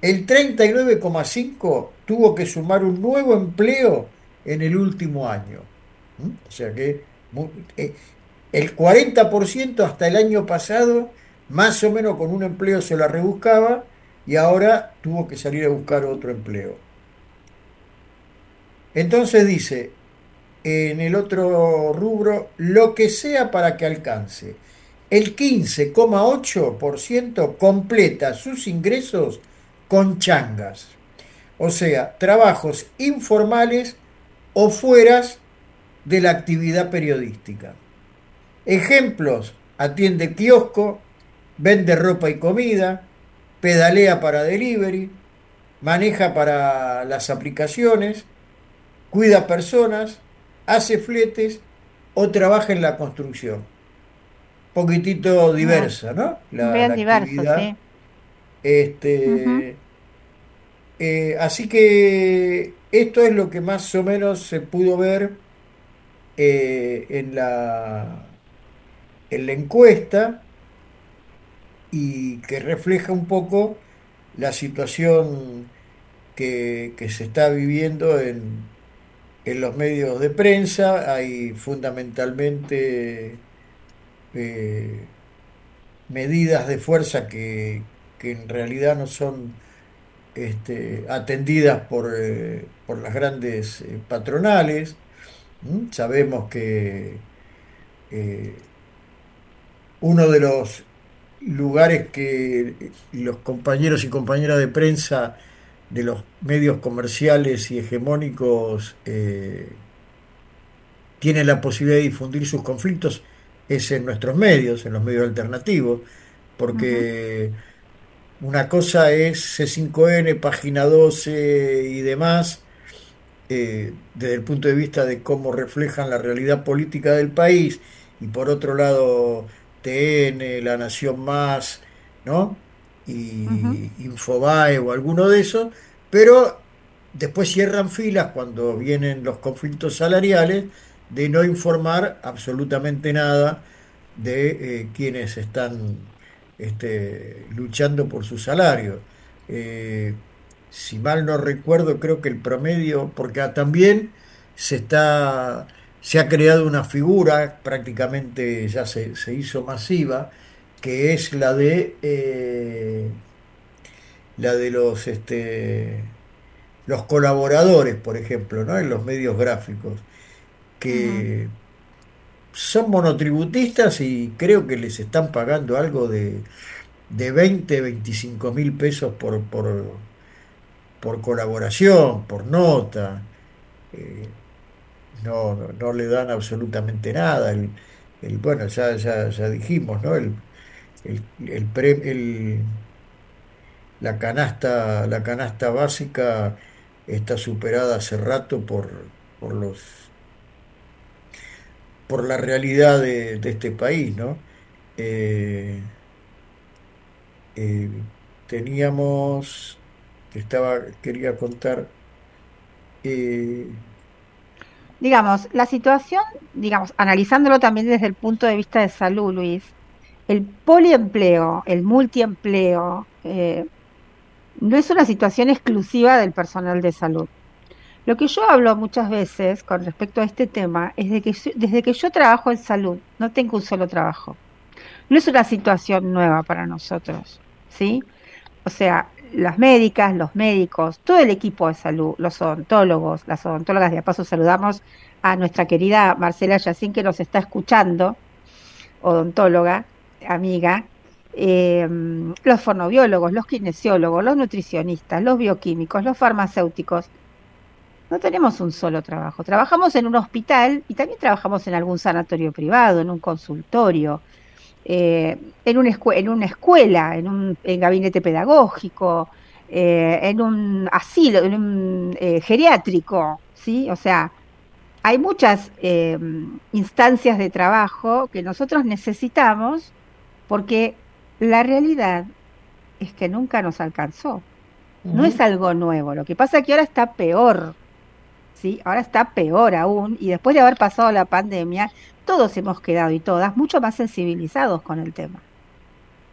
El 39,5% tuvo que sumar un nuevo empleo en el último año. ¿Mm? O sea que eh, el 40% hasta el año pasado, más o menos con un empleo se la rebuscaba y ahora tuvo que salir a buscar otro empleo. Entonces dice, en el otro rubro, lo que sea para que alcance. El 15,8% completa sus ingresos con changas, o sea, trabajos informales o fueras de la actividad periodística. Ejemplos, atiende kiosco, vende ropa y comida, pedalea para delivery, maneja para las aplicaciones, cuida personas, hace fletes o trabaja en la construcción. Poquitito diversa, ¿no? La, bien la diverso, sí. Este, eh, así que esto es lo que más o menos se pudo ver eh, en la, en la encuesta y que refleja un poco la situación que, se está viviendo en, en los medios de prensa. Hay fundamentalmente eh, medidas de fuerza que, que en realidad no son este, atendidas por, eh, por las grandes eh, patronales. ¿m? Sabemos que uno de los lugares que los compañeros y compañeras de prensa de los medios comerciales y hegemónicos eh, tienen la posibilidad de difundir sus conflictos es en nuestros medios, en los medios alternativos, porque una cosa es C5N, página 12 y demás, eh, desde el punto de vista de cómo reflejan la realidad política del país, y por otro lado TN, La Nación Más, ¿no? Y. Infobae o alguno de esos, pero después cierran filas cuando vienen los conflictos salariales de no informar absolutamente nada de eh, quienes están este, luchando por su salario. Eh, si mal no recuerdo, creo que el promedio, porque ah, también se está, se ha creado una figura, prácticamente ya se, se hizo masiva, que es la de eh, la de los este, los colaboradores, por ejemplo, ¿no? En los medios gráficos, que son monotributistas y creo que les están pagando algo de, de 20, 25 mil pesos por, por, por colaboración, por nota. Eh, no, no, no le dan absolutamente nada. El, el- bueno, ya, ya, ya dijimos, ¿no? El, el, el pre- el- la canasta, la canasta básica está superada hace rato por, por los, por la realidad de, este país, ¿no? Eh, eh, teníamos, estaba, quería contar, eh, Digamos, la situación, digamos, analizándolo también desde el punto de vista de salud, Luis, el poliempleo, el multiempleo, eh, no es una situación exclusiva del personal de salud. Lo que yo hablo muchas veces con respecto a este tema es de que desde que yo trabajo en salud, no tengo un solo trabajo. No es una situación nueva para nosotros, ¿sí? O sea, las médicas, los médicos, todo el equipo de salud, los odontólogos, las odontólogas, de a paso saludamos a nuestra querida Marcela Yacín que nos está escuchando, odontóloga, amiga, eh, los fonobiólogos, los kinesiólogos, los nutricionistas, los bioquímicos, los farmacéuticos. No tenemos un solo trabajo. Trabajamos en un hospital y también trabajamos en algún sanatorio privado, en un consultorio, eh, en, una en una escuela, en un en gabinete pedagógico, eh, en un asilo, en un eh, geriátrico, ¿sí? O sea, hay muchas eh, instancias de trabajo que nosotros necesitamos porque la realidad es que nunca nos alcanzó. No es algo nuevo. Lo que pasa es que ahora está peor. ¿sí? Ahora está peor aún. Y después de haber pasado la pandemia, todos hemos quedado y todas mucho más sensibilizados con el tema.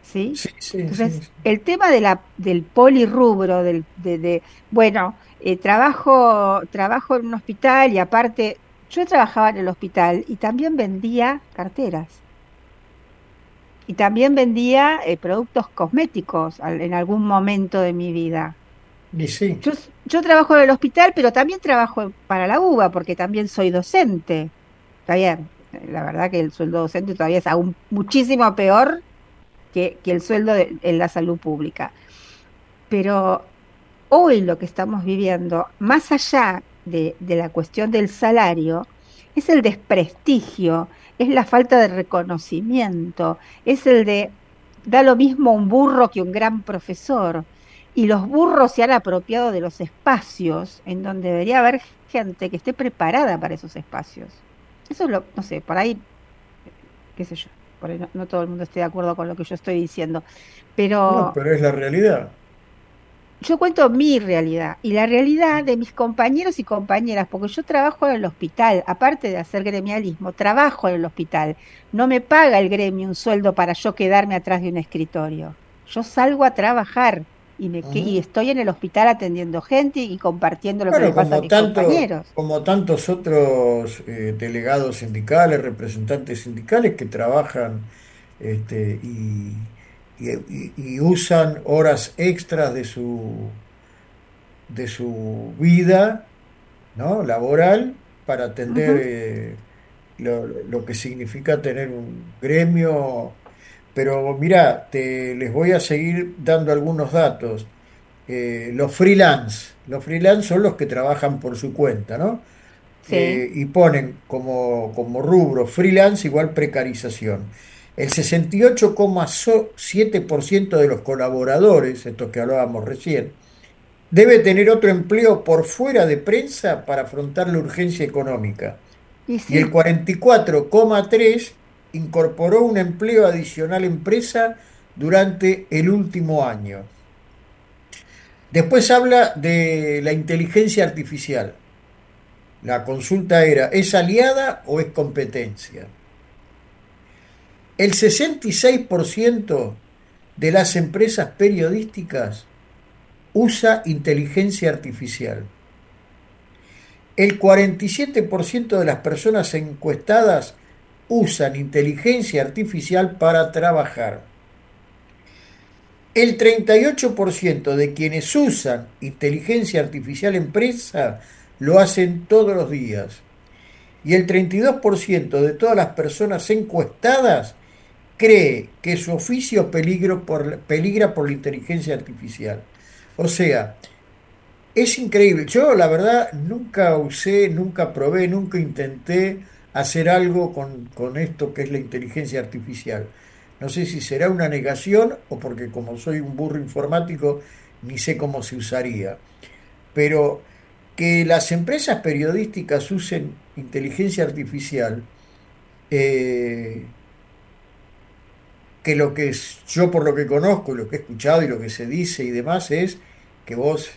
¿sí? sí, sí, Entonces, sí, el tema de la, del polirrubro, del, de, de- bueno, eh, trabajo, trabajo en un hospital y aparte, yo trabajaba en el hospital y también vendía carteras. Y también vendía eh, productos cosméticos al- en algún momento de mi vida. y sí. Yo, yo trabajo en el hospital, pero también trabajo para la UBA, porque también soy docente. Está bien, la verdad que el sueldo docente todavía es aún muchísimo peor que, que el sueldo de- en la salud pública. Pero hoy lo que estamos viviendo, más allá de, de la cuestión del salario, es el desprestigio, es la falta de reconocimiento, es el de, da lo mismo un burro que un gran profesor. Y los burros se han apropiado de los espacios en donde debería haber gente que esté preparada para esos espacios. Eso es lo, no sé, por ahí, qué sé yo, por ahí no, no todo el mundo esté de acuerdo con lo que yo estoy diciendo, No, pero pero es la realidad. yo cuento mi realidad y la realidad de mis compañeros y compañeras, porque yo trabajo en el hospital, aparte de hacer gremialismo, trabajo en el hospital. No me paga el gremio un sueldo para yo quedarme atrás de un escritorio. Yo salgo a trabajar y, me, que- y Ujú. estoy en el hospital atendiendo gente y compartiendo lo que Bueno, le pasa a como mis tanto, compañeros. como tantos otros eh, delegados sindicales, representantes sindicales que trabajan este, y, y- y- y usan horas extras de su, de su vida, ¿no? laboral para atender eh, lo, lo que significa tener un gremio. Pero mira, te, les voy a seguir dando algunos datos. Eh, los freelance, los freelance son los que trabajan por su cuenta, ¿no? Sí, Eh, y ponen como, como rubro freelance igual precarización. El 68,7% de los colaboradores, estos que hablábamos recién, debe tener otro empleo por fuera de prensa para afrontar la urgencia económica. y Y el sí, 44,3% incorporó un empleo adicional empresa durante el último año. Después habla de la inteligencia artificial. La consulta era, ¿es aliada o es competencia? El 66% de las empresas periodísticas usa inteligencia artificial. El 47% de las personas encuestadas usan inteligencia artificial para trabajar. El 38% de quienes usan inteligencia artificial en prensa lo hacen todos los días. Y el 32% de todas las personas encuestadas cree que su oficio peligro por, peligra por la inteligencia artificial. O sea, Es increíble. Yo, la verdad, nunca usé, nunca probé, nunca intenté hacer algo con, con esto que es la inteligencia artificial. No sé si será una negación o porque como soy un burro informático, ni sé cómo se usaría. Pero que las empresas periodísticas usen inteligencia artificial, eh, que lo que yo por lo que conozco, y lo que he escuchado y lo que se dice y demás es que vos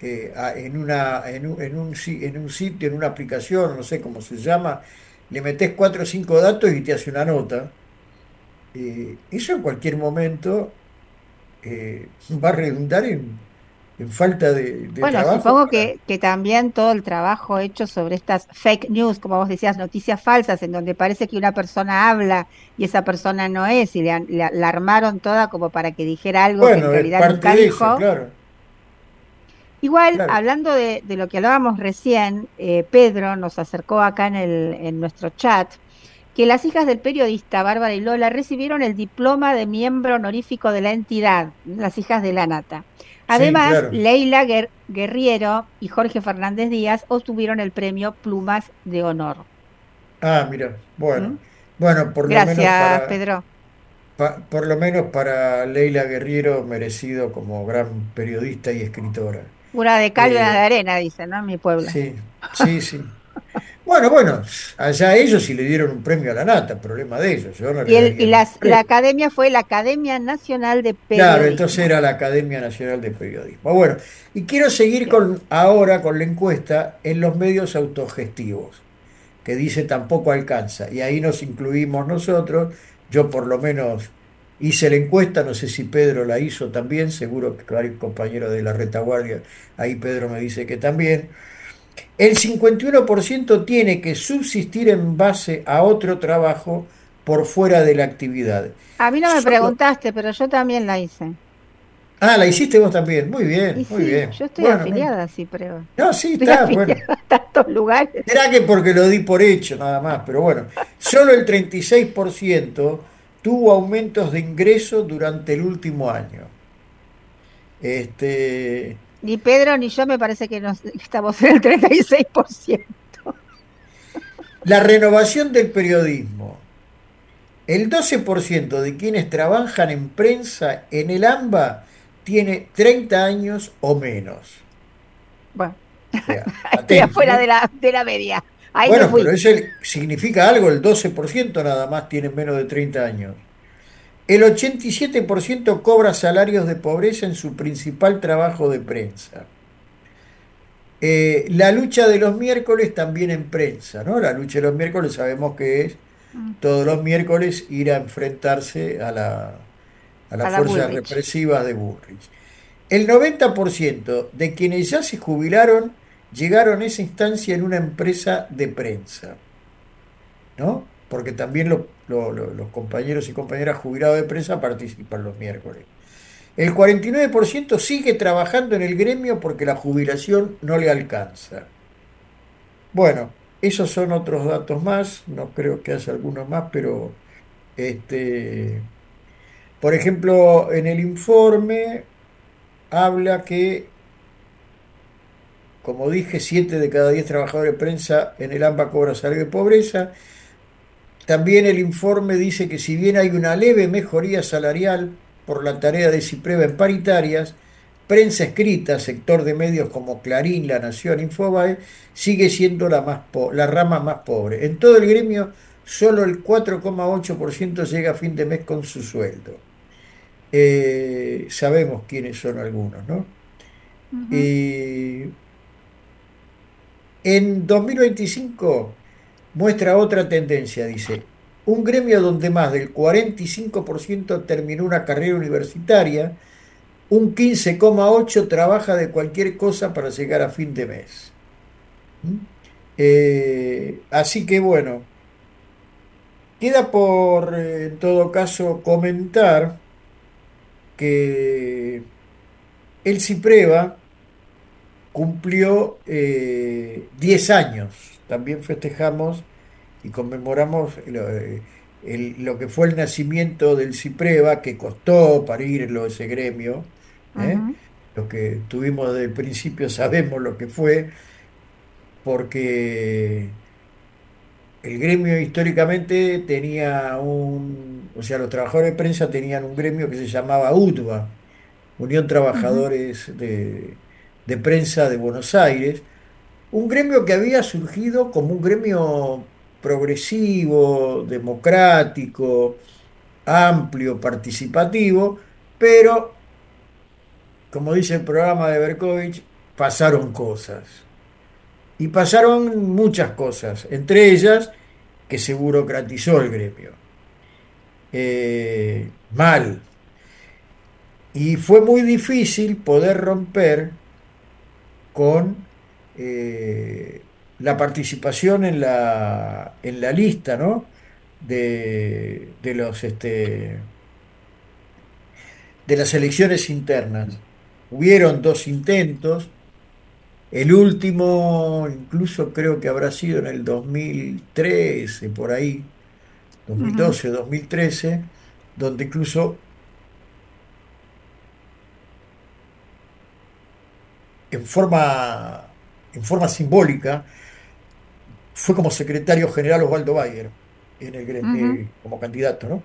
eh, en una, en un, en un en un sitio, en una aplicación, no sé cómo se llama, le metés cuatro o cinco datos y te hace una nota. Eh, eso en cualquier momento eh, va a redundar en, en falta de, de Bueno, trabajo supongo para... que, que también todo el trabajo hecho sobre estas fake news, como vos decías, noticias falsas, en donde parece que una persona habla y esa persona no es, y le han- la, armaron toda como para que dijera algo que en Bueno, es realidad parte nunca de eso, dijo. claro, Igual, claro. hablando de, de lo que hablábamos recién, eh, Pedro nos acercó acá en el, en nuestro chat que las hijas del periodista Bárbara y Lola recibieron el diploma de miembro honorífico de la entidad, las hijas de la Nata. Sí, Además, claro. Leila Guer- Guerriero y Jorge Fernández Díaz obtuvieron el premio Plumas de Honor. Ah, mira, bueno, ¿Mm? bueno, por lo menos Gracias, para, Pedro. pa- por lo menos para Leila Guerriero, merecido como gran periodista y escritora. Una de cal y una de Eh, arena, dicen, ¿no? En mi pueblo. sí, sí, sí. Bueno, bueno, allá ellos sí le dieron un premio a la nata, problema de ellos, yo no Y, el, las, la premio. academia fue la Academia Nacional de Claro, entonces Periodismo. era la Academia Nacional de Periodismo. Bueno, y quiero seguir con ahora con la encuesta en los medios autogestivos, que dice tampoco alcanza, y ahí nos incluimos nosotros, yo por lo menos hice la encuesta, no sé si Pedro la hizo también, seguro que varios compañeros de la retaguardia, ahí Pedro me dice que también. El 51% tiene que subsistir en base a otro trabajo por fuera de la actividad. A mí no me Solo preguntaste, pero yo también la hice. Ah, la hiciste vos también. Muy Y bien, muy sí, bien. yo estoy Bueno, afiliada a CIPREVA. No, sí, Estoy está, bueno. a tantos lugares. Será que porque lo di por hecho nada más, pero bueno. Solo el 36% tuvo aumentos de ingreso durante el último año. Este, Ni Pedro ni yo me parece que nos, estamos en el 36%. la renovación del periodismo. El 12% de quienes trabajan en prensa en el AMBA tiene 30 años o menos. Bueno, O sea, estoy afuera ¿no? de la, de la media. Ahí Bueno, pero eso significa algo, el 12% nada más tiene menos de 30 años. El 87% cobra salarios de pobreza en su principal trabajo de prensa. Eh, la lucha de los miércoles también en prensa, ¿no? La lucha de los miércoles sabemos que es Mm, todos los miércoles ir a enfrentarse a la, a las la fuerzas represivas de Bullrich. El 90% de quienes ya se jubilaron llegaron a esa instancia en una empresa de prensa, ¿no? Porque también lo- lo- lo- los compañeros y compañeras jubilados de prensa participan los miércoles. El 49% sigue trabajando en el gremio porque la jubilación no le alcanza. Bueno, esos son otros datos más, no creo que haya algunos más, pero este, por ejemplo, en el informe habla que, como dije, 7 de cada 10 trabajadores de prensa en el AMBA cobra salario de pobreza. También el informe dice que si bien hay una leve mejoría salarial por la tarea de Cipreva en paritarias, prensa escrita, sector de medios como Clarín, La Nación, Infobae, sigue siendo la, más la rama más pobre. En todo el gremio, solo el 4,8% llega a fin de mes con su sueldo. Eh, sabemos quiénes son algunos, ¿no? Y en 2025 muestra otra tendencia, dice, un gremio donde más del 45% terminó una carrera universitaria, un 15,8% trabaja de cualquier cosa para llegar a fin de mes. ¿Mm? Eh, así que bueno, queda por, eh, en todo caso, comentar que el CIPREVA cumplió eh, 10 años. También festejamos y conmemoramos lo, eh, el- lo que fue el nacimiento del CIPREVA, que costó parirlo ese gremio, ¿eh? Ujú. los que tuvimos desde el principio sabemos lo que fue, porque el gremio históricamente tenía un, o sea, los trabajadores de prensa tenían un gremio que se llamaba UTBA, Unión Trabajadores de, de Prensa de Buenos Aires, un gremio que había surgido como un gremio progresivo, democrático, amplio, participativo, pero, como dice el programa de Berkovich, pasaron cosas. Y pasaron muchas cosas, entre ellas que se burocratizó el gremio. Eh, mal. Y fue muy difícil poder romper con eh, la participación en la, en la lista, ¿no? de, de los, este, de las elecciones internas. Hubieron dos intentos, el último incluso creo que habrá sido en el 2013, por ahí, ujú, 2012, 2013, donde incluso en forma, en forma simbólica fue como secretario general Osvaldo Bayer en el, eh, como candidato, ¿no?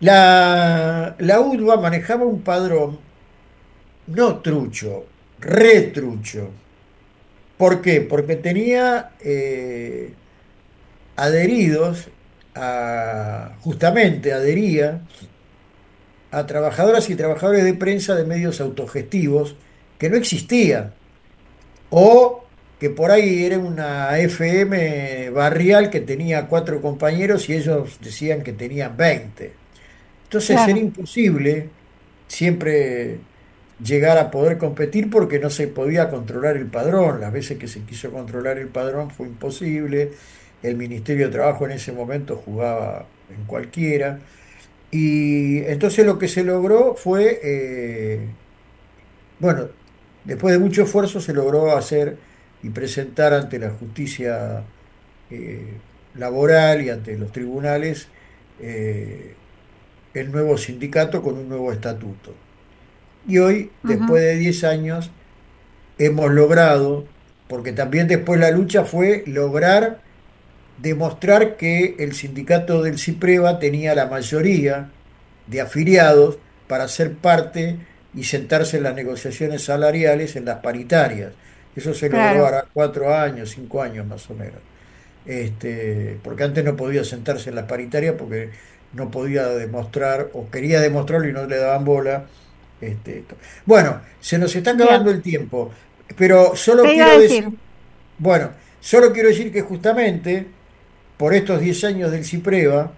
La, la UDBA manejaba un padrón no trucho, retrucho. ¿Por qué? Porque tenía eh, adheridos, a, justamente adhería a trabajadoras y trabajadores de prensa de medios autogestivos que no existían, o que por ahí era una FM barrial que tenía cuatro compañeros y ellos decían que tenían 20. Entonces era imposible siempre llegar a poder competir porque no se podía controlar el padrón. Las veces que se quiso controlar el padrón fue imposible. El Ministerio de Trabajo en ese momento jugaba en cualquiera. Y entonces lo que se logró fue, eh, bueno, después de mucho esfuerzo se logró hacer y presentar ante la justicia eh, laboral y ante los tribunales eh, el nuevo sindicato con un nuevo estatuto. Y hoy, después de 10 años, hemos logrado, porque también después la lucha fue lograr demostrar que el sindicato del CIPREVA tenía la mayoría de afiliados para ser parte y sentarse en las negociaciones salariales en las paritarias. Eso se logró claro. ahora cuatro años, cinco años más o menos. Este, porque antes no podía sentarse en las paritarias porque no podía demostrar o quería demostrarlo y no le daban bola. Este. Bueno, se nos está acabando Bien. el tiempo, pero solo ¿Qué iba a quiero decir? decir, bueno, solo quiero decir que justamente por estos 10 años del CIPREVA,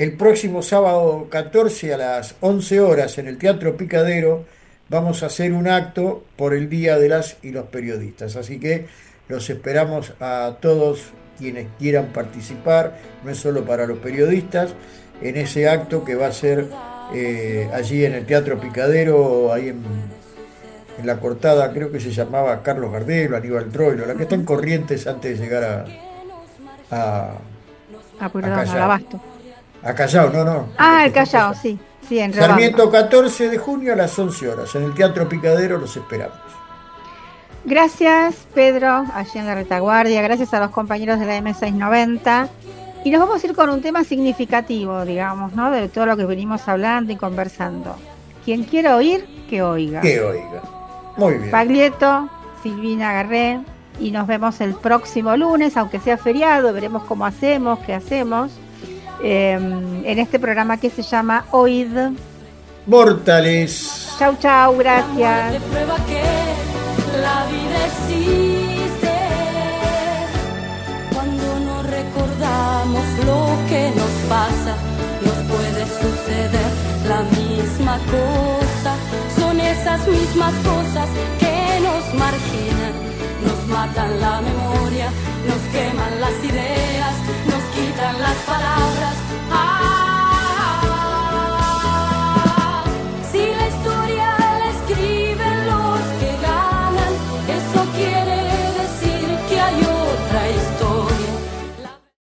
el próximo sábado 14 a las 11 horas en el Teatro Picadero vamos a hacer un acto por el Día de las y los Periodistas. Así que los esperamos a todos quienes quieran participar, no es solo para los periodistas, en ese acto que va a ser eh, allí en el Teatro Picadero, ahí en, en la cortada, creo que se llamaba Carlos Gardel o Aníbal Troilo, la que está en. Corrientes antes de llegar a, a, a al Callao. abasto. A Callao, no, no, Ah, el Callao, sí, sí, en. Sarmiento 14 de junio a las 11 horas. En el Teatro Picadero los esperamos. Gracias, Pedro, allí en la retaguardia. Gracias a los compañeros de la M690. Y nos vamos a ir con un tema significativo, digamos, ¿no? De todo lo que venimos hablando y conversando. Quien quiera oír, que oiga. Que oiga. Muy bien. Paglietto, Silvina Garré, y nos vemos el próximo lunes, aunque sea feriado, veremos cómo hacemos, qué hacemos, eh, en este programa que se llama OID. Mortales. Chau, chau, La gracias. prueba que la vida existe cuando no recordamos lo que nos pasa. Nos puede suceder la misma cosa. Son esas mismas cosas que nos marginan, nos matan la memoria, nos queman las ideas, nos quitan las palabras